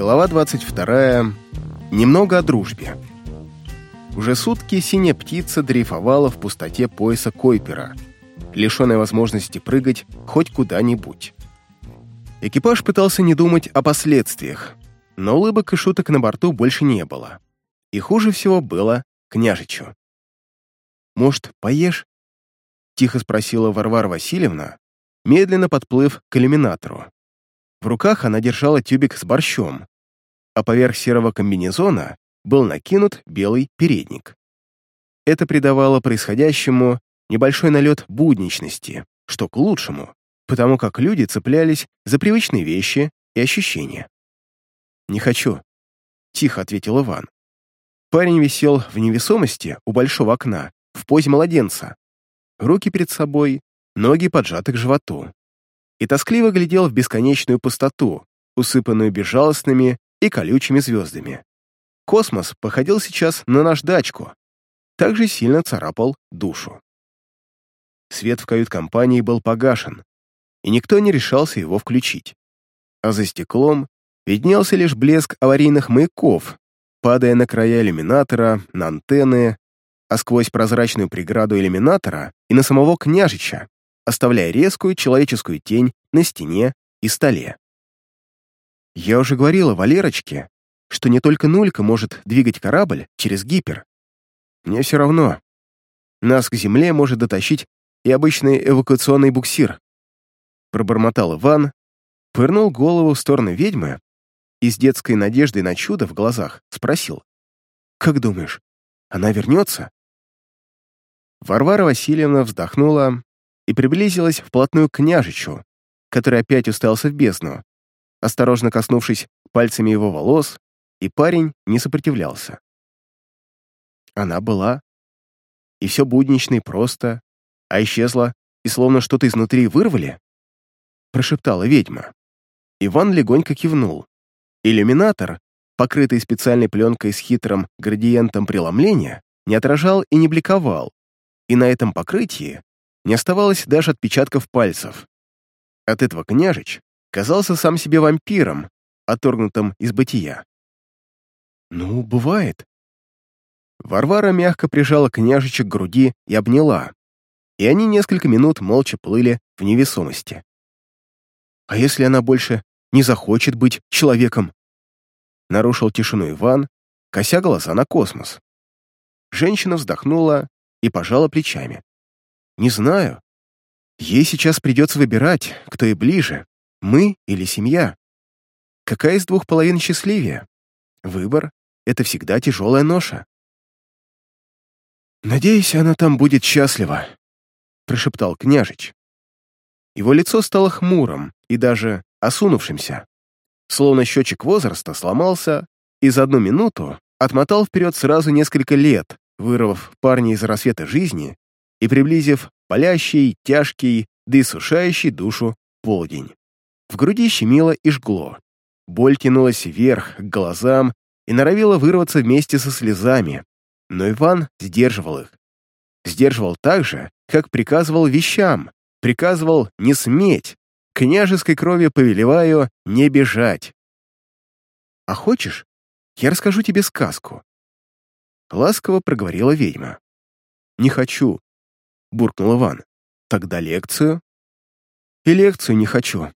Глава 22. Немного о дружбе. Уже сутки синяя птица дрейфовала в пустоте пояса Койпера, лишенная возможности прыгать хоть куда-нибудь. Экипаж пытался не думать о последствиях, но улыбок и шуток на борту больше не было. И хуже всего было княжичу. «Может, поешь?» — тихо спросила Варвара Васильевна, медленно подплыв к иллюминатору. В руках она держала тюбик с борщом, а поверх серого комбинезона был накинут белый передник. Это придавало происходящему небольшой налет будничности, что к лучшему, потому как люди цеплялись за привычные вещи и ощущения. «Не хочу», — тихо ответил Иван. Парень висел в невесомости у большого окна, в позе младенца. Руки перед собой, ноги поджаты к животу и тоскливо глядел в бесконечную пустоту, усыпанную безжалостными и колючими звездами. Космос походил сейчас на наждачку, также сильно царапал душу. Свет в кают-компании был погашен, и никто не решался его включить. А за стеклом виднелся лишь блеск аварийных маяков, падая на края иллюминатора, на антенны, а сквозь прозрачную преграду иллюминатора и на самого княжича, оставляя резкую человеческую тень на стене и столе. Я уже говорила Валерочке, что не только Нулька может двигать корабль через гипер. Мне все равно. Нас к Земле может дотащить и обычный эвакуационный буксир. Пробормотал Иван, пырнул голову в сторону ведьмы и с детской надеждой на чудо в глазах спросил. «Как думаешь, она вернется?» Варвара Васильевна вздохнула и приблизилась вплотную к княжичу, который опять уставился в бездну, осторожно коснувшись пальцами его волос, и парень не сопротивлялся. Она была. И все буднично и просто, а исчезла, и словно что-то изнутри вырвали, прошептала ведьма. Иван легонько кивнул. Иллюминатор, покрытый специальной пленкой с хитрым градиентом преломления, не отражал и не бликовал, и на этом покрытии не оставалось даже отпечатков пальцев. От этого княжич казался сам себе вампиром, отторгнутым из бытия. «Ну, бывает». Варвара мягко прижала княжича к груди и обняла, и они несколько минут молча плыли в невесомости. «А если она больше не захочет быть человеком?» Нарушил тишину Иван, кося глаза на космос. Женщина вздохнула и пожала плечами. Не знаю. Ей сейчас придется выбирать, кто и ближе, мы или семья. Какая из двух половин счастливее? Выбор — это всегда тяжелая ноша. «Надеюсь, она там будет счастлива», — прошептал княжич. Его лицо стало хмурым и даже осунувшимся, словно счетчик возраста сломался и за одну минуту отмотал вперед сразу несколько лет, вырвав парня из рассвета жизни и приблизив палящий, тяжкий, да и сушающий душу полдень. В груди щемило и жгло. Боль тянулась вверх, к глазам, и норовила вырваться вместе со слезами, но Иван сдерживал их. Сдерживал так же, как приказывал вещам, приказывал не сметь, княжеской крови повелеваю не бежать. «А хочешь, я расскажу тебе сказку?» Ласково проговорила ведьма. «Не хочу», — буркнул Иван. «Тогда лекцию?» «И лекцию не хочу», —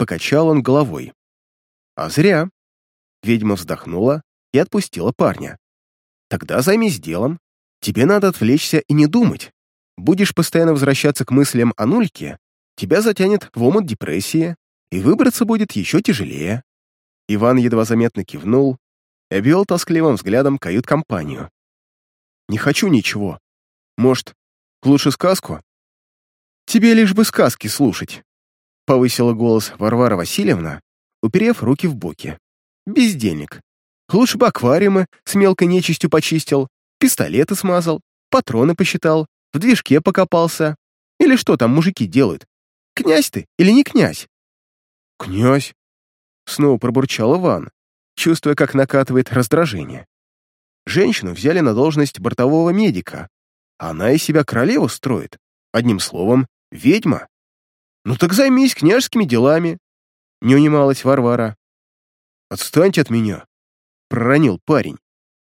покачал он головой. «А зря». Ведьма вздохнула и отпустила парня. «Тогда займись делом. Тебе надо отвлечься и не думать. Будешь постоянно возвращаться к мыслям о нульке, тебя затянет в омут депрессии, и выбраться будет еще тяжелее». Иван едва заметно кивнул и обвел тоскливым взглядом кают-компанию. «Не хочу ничего. Может, Лучше сказку?» «Тебе лишь бы сказки слушать», — повысила голос Варвара Васильевна, уперев руки в боки. «Бездельник. Лучше бы аквариумы с мелкой нечистью почистил, пистолеты смазал, патроны посчитал, в движке покопался. Или что там мужики делают? Князь ты или не князь?» «Князь», — снова пробурчал Иван, чувствуя, как накатывает раздражение. Женщину взяли на должность бортового медика, она из себя королеву строит. Одним словом, ведьма. Ну так займись княжескими делами. Не унималась Варвара. «Отстаньте от меня!» — проронил парень.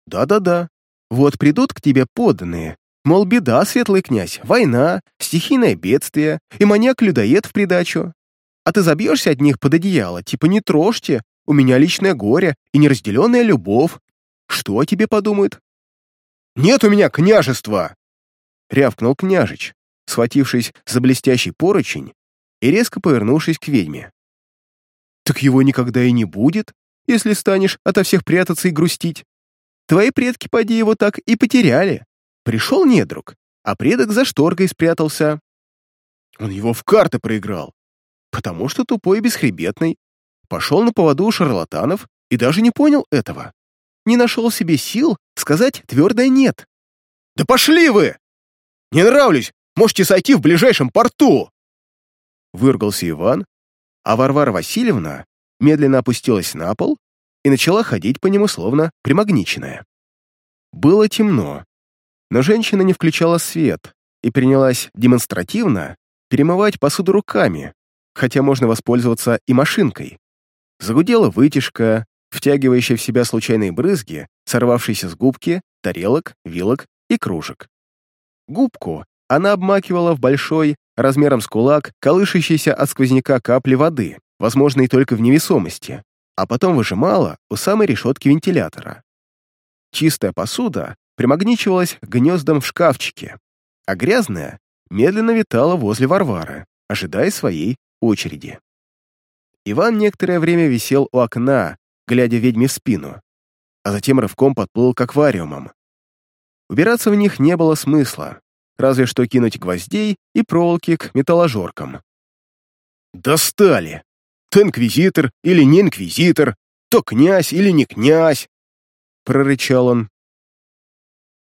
«Да-да-да, вот придут к тебе подданные, мол, беда, светлый князь, война, стихийное бедствие и маньяк-людоед в придачу. А ты забьешься от них под одеяло, типа не трожьте, у меня личное горе и неразделенная любовь. Что о тебе подумают?» «Нет у меня княжества!» — рявкнул княжич, схватившись за блестящий поручень и резко повернувшись к ведьме. «Так его никогда и не будет, если станешь ото всех прятаться и грустить. Твои предки, поди, его так и потеряли. Пришел недруг, а предок за шторкой спрятался. Он его в карты проиграл, потому что тупой и бесхребетный. Пошел на поводу у шарлатанов и даже не понял этого. Не нашел себе сил сказать твердое «нет». «Да пошли вы! Не нравлюсь, можете сойти в ближайшем порту!» Выргался Иван, а Варвара Васильевна медленно опустилась на пол и начала ходить по нему словно примагниченная. Было темно, но женщина не включала свет и принялась демонстративно перемывать посуду руками, хотя можно воспользоваться и машинкой. Загудела вытяжка, втягивающая в себя случайные брызги, сорвавшиеся с губки, тарелок, вилок и кружек. Губку она обмакивала в большой, размером с кулак, колышащийся от сквозняка капли воды, возможной только в невесомости, а потом выжимала у самой решетки вентилятора. Чистая посуда примагничивалась гнездом в шкафчике, а грязная медленно витала возле Варвары, ожидая своей очереди. Иван некоторое время висел у окна, глядя ведьме в спину, а затем рывком подплыл к аквариумам. Убираться в них не было смысла, разве что кинуть гвоздей и проволоки к металложоркам. «Достали!» То инквизитор или не инквизитор, то князь или не князь, — прорычал он.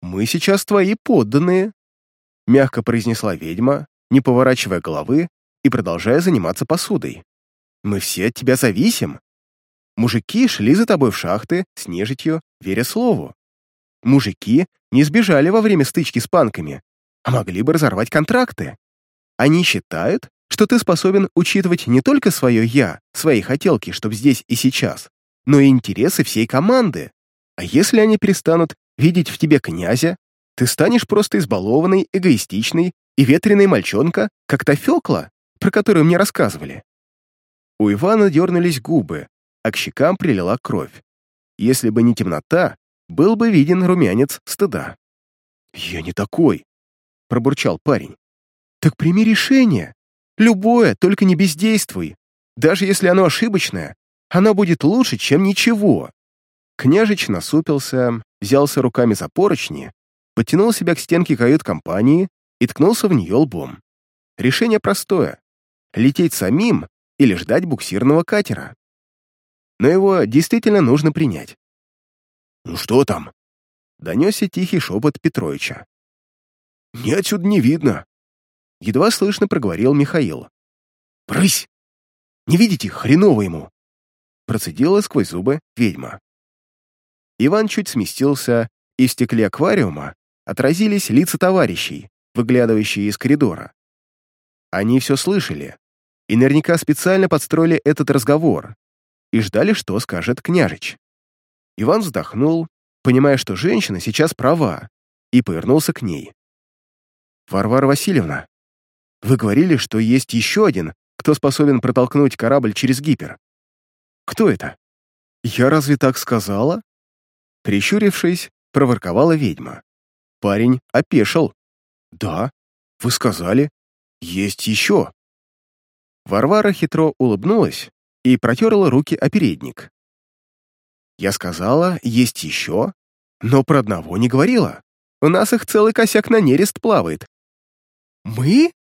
«Мы сейчас твои подданные», — мягко произнесла ведьма, не поворачивая головы и продолжая заниматься посудой. «Мы все от тебя зависим. Мужики шли за тобой в шахты с нежитью, веря слову. Мужики не сбежали во время стычки с панками, а могли бы разорвать контракты. Они считают, что ты способен учитывать не только свое «я», свои хотелки, чтобы здесь и сейчас, но и интересы всей команды. А если они перестанут видеть в тебе князя, ты станешь просто избалованный, эгоистичный и ветреный мальчонка, как та Фёкла, про которую мне рассказывали. У Ивана дернулись губы, а к щекам прилила кровь. Если бы не темнота, был бы виден румянец стыда. «Я не такой», — пробурчал парень. «Так прими решение», Любое, только не бездействуй. Даже если оно ошибочное, оно будет лучше, чем ничего. Княжич насупился, взялся руками за поручни, подтянул себя к стенке кают-компании и ткнулся в нее лбом. Решение простое — лететь самим или ждать буксирного катера. Но его действительно нужно принять. «Ну что там?» — донесся тихий шепот Петровича. «Мне отсюда не видно», Едва слышно проговорил Михаил. «Брысь! Не видите, хреново ему!» Процедила сквозь зубы ведьма. Иван чуть сместился, и в стекле аквариума отразились лица товарищей, выглядывающие из коридора. Они все слышали, и наверняка специально подстроили этот разговор и ждали, что скажет княжич. Иван вздохнул, понимая, что женщина сейчас права, и повернулся к ней. «Варвара Васильевна, вы говорили, что есть еще один, кто способен протолкнуть корабль через гипер. Кто это? Я разве так сказала? Прищурившись, проворковала ведьма. Парень опешил. Да, вы сказали. Есть еще. Варвара хитро улыбнулась и протерла руки о передник. Я сказала, есть еще, но про одного не говорила. У нас их целый косяк на нерест плавает. Мы?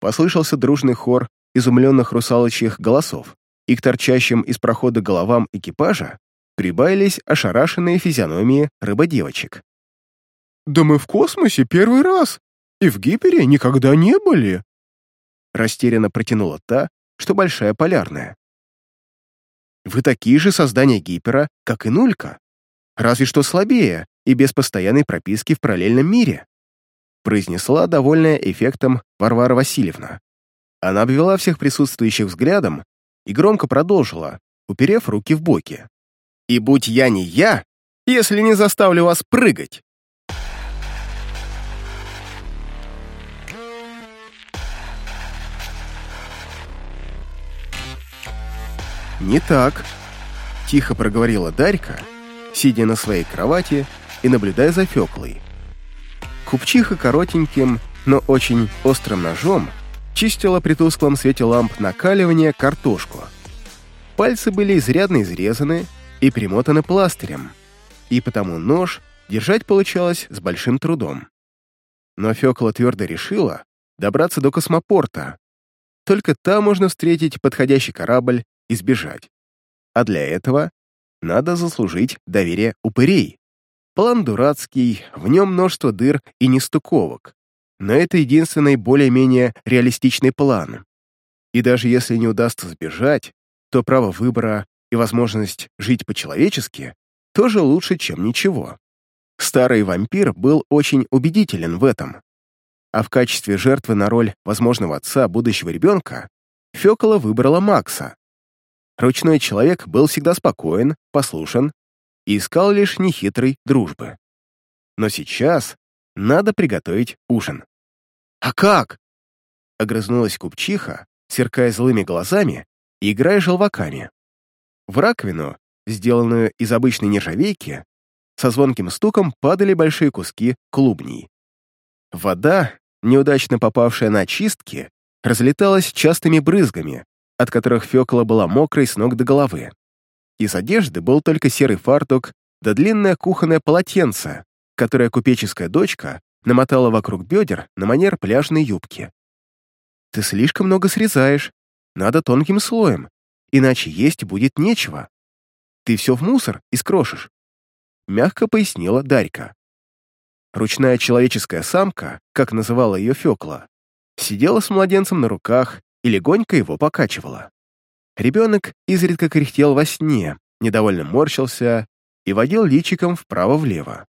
Послышался дружный хор изумленных русалочьих голосов, и к торчащим из прохода головам экипажа прибавились ошарашенные физиономии рыбодевочек. «Да мы в космосе первый раз, и в Гипере никогда не были!» Растерянно протянула та, что большая полярная. «Вы такие же создания Гипера, как и Нулька, разве что слабее и без постоянной прописки в параллельном мире произнесла, довольная эффектом Варвара Васильевна. Она обвела всех присутствующих взглядом и громко продолжила, уперев руки в боки. И будь я не я, если не заставлю вас прыгать. «Не так», — тихо проговорила Дарька, сидя на своей кровати и наблюдая за Феклой. Купчиха коротеньким, но очень острым ножом чистила при тусклом свете ламп накаливания картошку. Пальцы были изрядно изрезаны и примотаны пластырем, и потому нож держать получалось с большим трудом. Но Фёкла твердо решила добраться до космопорта. Только там можно встретить подходящий корабль и сбежать. А для этого надо заслужить доверие упырей. План дурацкий, в нем множество дыр и нестыковок. Но это единственный более-менее реалистичный план. И даже если не удастся сбежать, то право выбора и возможность жить по-человечески тоже лучше, чем ничего. Старый вампир был очень убедителен в этом. А в качестве жертвы на роль возможного отца будущего ребенка Фёкола выбрала Макса, Ручной человек был всегда спокоен, послушен и искал лишь нехитрой дружбы. Но сейчас надо приготовить ужин. «А как?» — огрызнулась купчиха, сверкая злыми глазами и играя желваками. В раковину, сделанную из обычной нержавейки, со звонким стуком падали большие куски клубней. Вода, неудачно попавшая на очистки, разлеталась частыми брызгами, от которых Фёкла была мокрой с ног до головы. Из одежды был только серый фартук да длинное кухонное полотенце, которое купеческая дочка намотала вокруг бедер на манер пляжной юбки. «Ты слишком много срезаешь. Надо тонким слоем, иначе есть будет нечего. Ты все в мусор искрошишь», — мягко пояснила Дарька. Ручная человеческая самка, как называла ее Фёкла, сидела с младенцем на руках и легонько его покачивала. Ребенок изредка кряхтел во сне, недовольно морщился и водил личиком вправо-влево.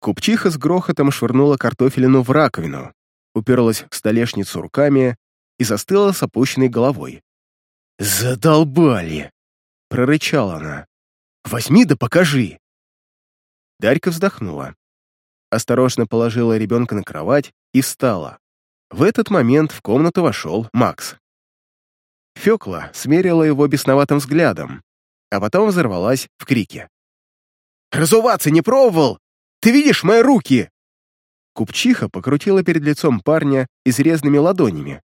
Купчиха с грохотом швырнула картофелину в раковину, уперлась в столешницу руками и застыла с опущенной головой. «Задолбали!» — прорычала она. «Возьми да покажи!» Дарька вздохнула. Осторожно положила ребенка на кровать и встала. В этот момент в комнату вошел Макс. Фёкла смерила его бесноватым взглядом, а потом взорвалась в крике. «Разуваться не пробовал? Ты видишь мои руки?» Купчиха покрутила перед лицом парня изрезанными ладонями,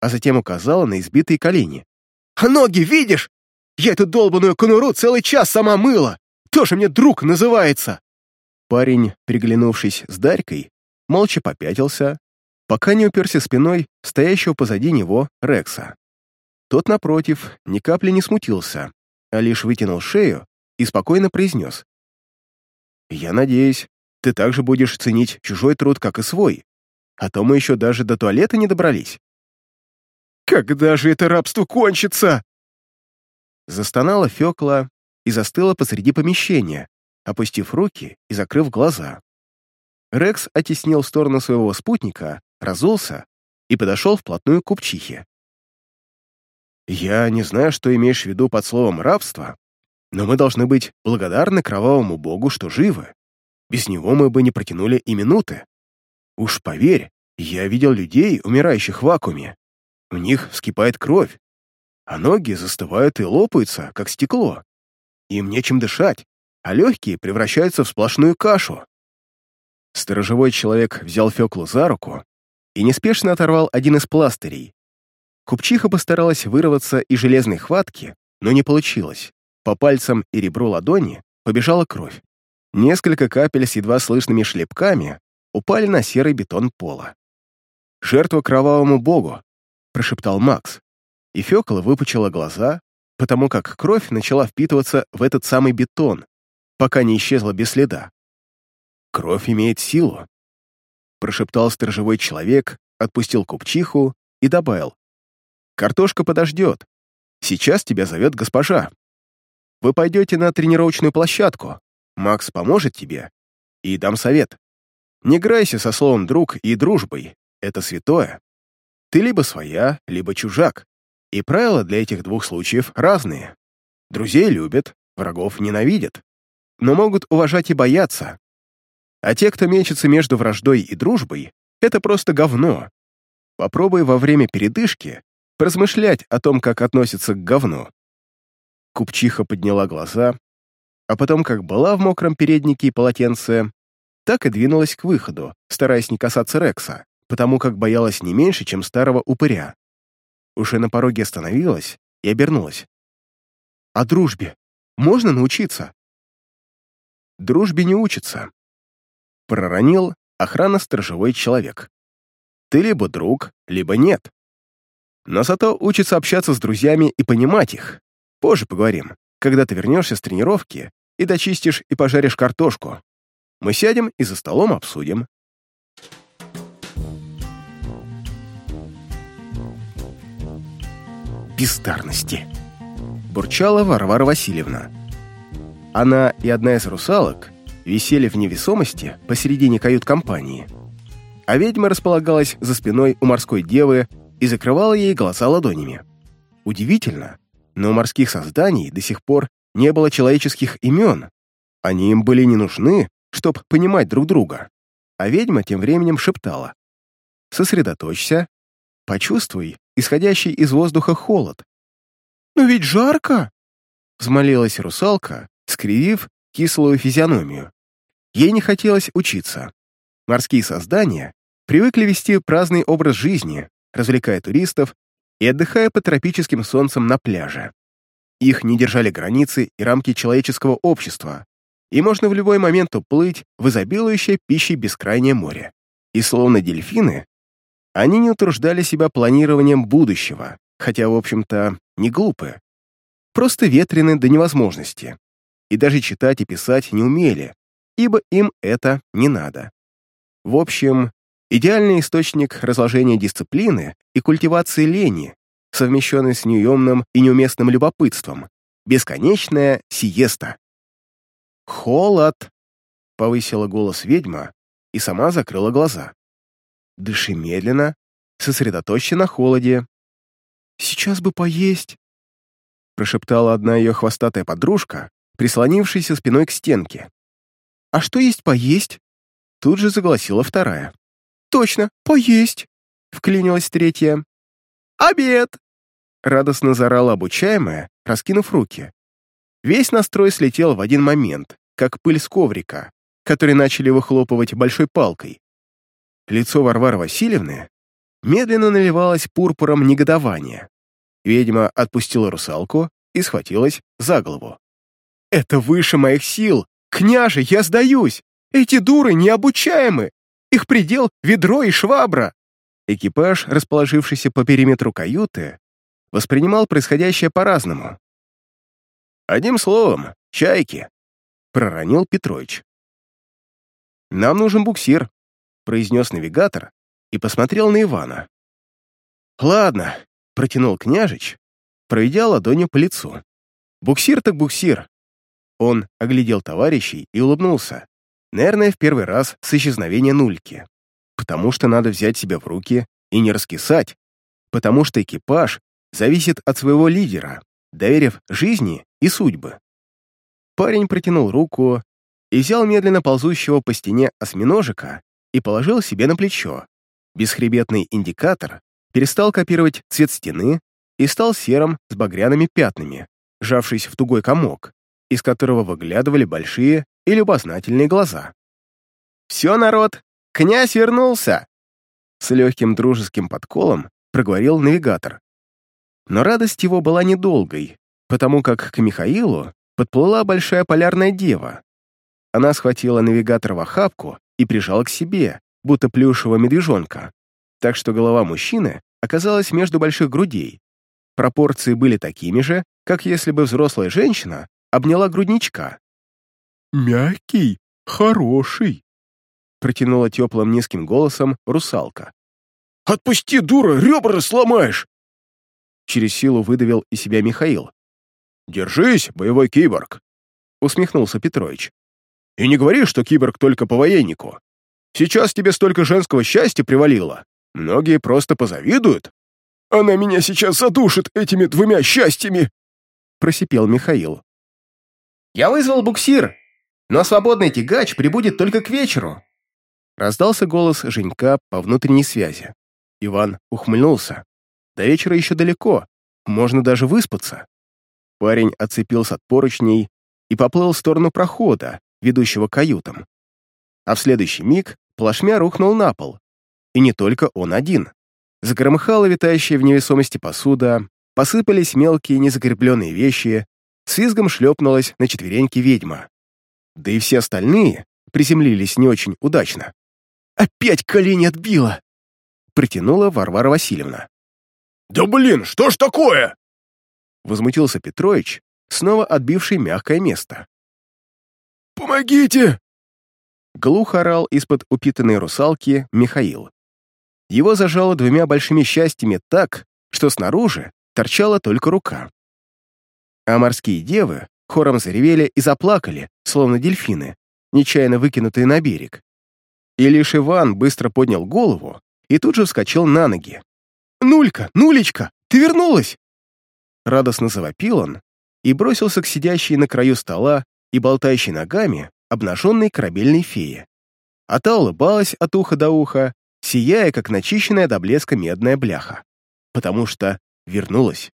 а затем указала на избитые колени. «А ноги видишь? Я эту долбаную конуру целый час сама мыла! Тоже мне друг называется!» Парень, приглянувшись с Дарькой, молча попятился, пока не уперся спиной стоящего позади него Рекса. Тот, напротив, ни капли не смутился, а лишь вытянул шею и спокойно произнес. «Я надеюсь, ты также будешь ценить чужой труд, как и свой, а то мы еще даже до туалета не добрались». «Когда же это рабство кончится?» Застонала Фёкла и застыла посреди помещения, опустив руки и закрыв глаза. Рекс оттеснил в сторону своего спутника, разулся и подошел вплотную к купчихе. «Я не знаю, что имеешь в виду под словом «рабство», но мы должны быть благодарны кровавому богу, что живы. Без него мы бы не протянули и минуты. Уж поверь, я видел людей, умирающих в вакууме. У них вскипает кровь, а ноги застывают и лопаются, как стекло. Им нечем дышать, а легкие превращаются в сплошную кашу. Сторожевой человек взял Феклу за руку и неспешно оторвал один из пластырей. Купчиха постаралась вырваться из железной хватки, но не получилось. По пальцам и ребру ладони побежала кровь. Несколько капель с едва слышными шлепками упали на серый бетон пола. «Жертва кровавому богу», — прошептал Макс. И Фёкла выпучила глаза, потому как кровь начала впитываться в этот самый бетон, пока не исчезла без следа. Кровь имеет силу, прошептал сторожевой человек, отпустил купчиху и добавил. «Картошка подождет. Сейчас тебя зовет госпожа. Вы пойдете на тренировочную площадку. Макс поможет тебе. И дам совет. Не играйся со словом «друг» и «дружбой». Это святое. Ты либо своя, либо чужак. И правила для этих двух случаев разные. Друзей любят, врагов ненавидят, но могут уважать и бояться. А те, кто мечется между враждой и дружбой, это просто говно. Попробуй во время передышки поразмышлять о том, как относятся к говну. Купчиха подняла глаза, а потом, как была в мокром переднике и полотенце, так и двинулась к выходу, стараясь не касаться Рекса, потому как боялась не меньше, чем старого упыря. Уже на пороге остановилась и обернулась. «О дружбе можно научиться?» «Дружбе не учится», — проронил охрана-сторожевой человек. «Ты либо друг, либо нет. Но зато учится общаться с друзьями и понимать их. Позже поговорим, когда ты вернешься с тренировки и дочистишь и пожаришь картошку. Мы сядем и за столом обсудим. Бездарности. Бурчала Варвара Васильевна. Она и одна из русалок висели в невесомости посередине кают-компании, а ведьма располагалась за спиной у морской девы и закрывала ей глаза ладонями. Удивительно, но у морских созданий до сих пор не было человеческих имен. Они им были не нужны, чтобы понимать друг друга. А ведьма тем временем шептала. «Сосредоточься, почувствуй исходящий из воздуха холод». «Но ведь жарко!» — взмолилась русалка, скривив кислую физиономию. Ей не хотелось учиться. Морские создания привыкли вести праздный образ жизни, развлекая туристов и отдыхая под тропическим солнцем на пляже. Их не держали границы и рамки человеческого общества, и можно в любой момент уплыть в изобилующее пищей бескрайнее море. И словно дельфины, они не утруждали себя планированием будущего, хотя, в общем-то, не глупы. Просто ветрены до невозможности. И даже читать и писать не умели, ибо им это не надо. В общем, идеальный источник разложения дисциплины и культивации лени, совмещенный с неуемным и неуместным любопытством, бесконечная сиеста. «Холод!» — повысила голос ведьма и сама закрыла глаза. «Дыши медленно, сосредоточься на холоде». «Сейчас бы поесть!» — прошептала одна ее хвостатая подружка, прислонившаяся спиной к стенке. «А что есть поесть?» Тут же загласила вторая. «Точно, поесть!» — вклинилась третья. «Обед!» — радостно заорала обучаемая, раскинув руки. Весь настрой слетел в один момент, как пыль с коврика, который начали выхлопывать большой палкой. Лицо Варвары Васильевны медленно наливалось пурпуром негодования. Ведьма отпустила русалку и схватилась за голову. «Это выше моих сил! Княже, я сдаюсь! Эти дуры необучаемы! Их предел — ведро и швабра!» Экипаж, расположившийся по периметру каюты, воспринимал происходящее по-разному. Одним словом, чайки, проронил Петрович. Нам нужен буксир, произнес навигатор и посмотрел на Ивана. Ладно, протянул княжич, проведя ладонью по лицу. Буксир так буксир. Он оглядел товарищей и улыбнулся. Наверное, в первый раз с исчезновения нульки. Потому что надо взять себя в руки и не раскисать. Потому что экипаж зависит от своего лидера, доверив жизни и судьбы. Парень протянул руку и взял медленно ползущего по стене осьминожика и положил себе на плечо. Бесхребетный индикатор перестал копировать цвет стены и стал серым с багряными пятнами, сжавшись в тугой комок, из которого выглядывали большие и любознательные глаза. «Все, народ, князь вернулся!» С легким дружеским подколом проговорил навигатор. Но радость его была недолгой, потому как к Михаилу подплыла большая полярная дева. Она схватила навигатора в охапку и прижала к себе, будто плюшевого медвежонка, так что голова мужчины оказалась между больших грудей. Пропорции были такими же, как если бы взрослая женщина обняла грудничка. «Мягкий, хороший», — протянула теплым низким голосом русалка. «Отпусти, дура, ребра сломаешь!» Через силу выдавил из себя Михаил. «Держись, боевой киборг!» Усмехнулся Петрович. «И не говори, что киборг только по военнику. Сейчас тебе столько женского счастья привалило. Многие просто позавидуют». «Она меня сейчас задушит этими двумя счастьями!» Просипел Михаил. «Я вызвал буксир, но свободный тягач прибудет только к вечеру!» Раздался голос Женька по внутренней связи. Иван ухмыльнулся. До вечера еще далеко, можно даже выспаться. Парень отцепился от поручней и поплыл в сторону прохода, ведущего каютам. А в следующий миг плашмя рухнул на пол. И не только он один. Загромыхала витающая в невесомости посуда, посыпались мелкие незакрепленные вещи, с визгом шлепнулась на четвереньки ведьма. Да и все остальные приземлились не очень удачно. «Опять колени отбила!» Притянула Варвара Васильевна. «Да блин, что ж такое?» Возмутился Петрович, снова отбивший мягкое место. «Помогите!» Глухо орал из-под упитанной русалки Михаил. Его зажало двумя большими счастьями так, что снаружи торчала только рука. А морские девы хором заревели и заплакали, словно дельфины, нечаянно выкинутые на берег. И лишь Иван быстро поднял голову и тут же вскочил на ноги. «Нулька! Нулечка! Ты вернулась!» Радостно завопил он и бросился к сидящей на краю стола и болтающей ногами обнаженной корабельной фее. А та улыбалась от уха до уха, сияя, как начищенная до блеска медная бляха. Потому что вернулась.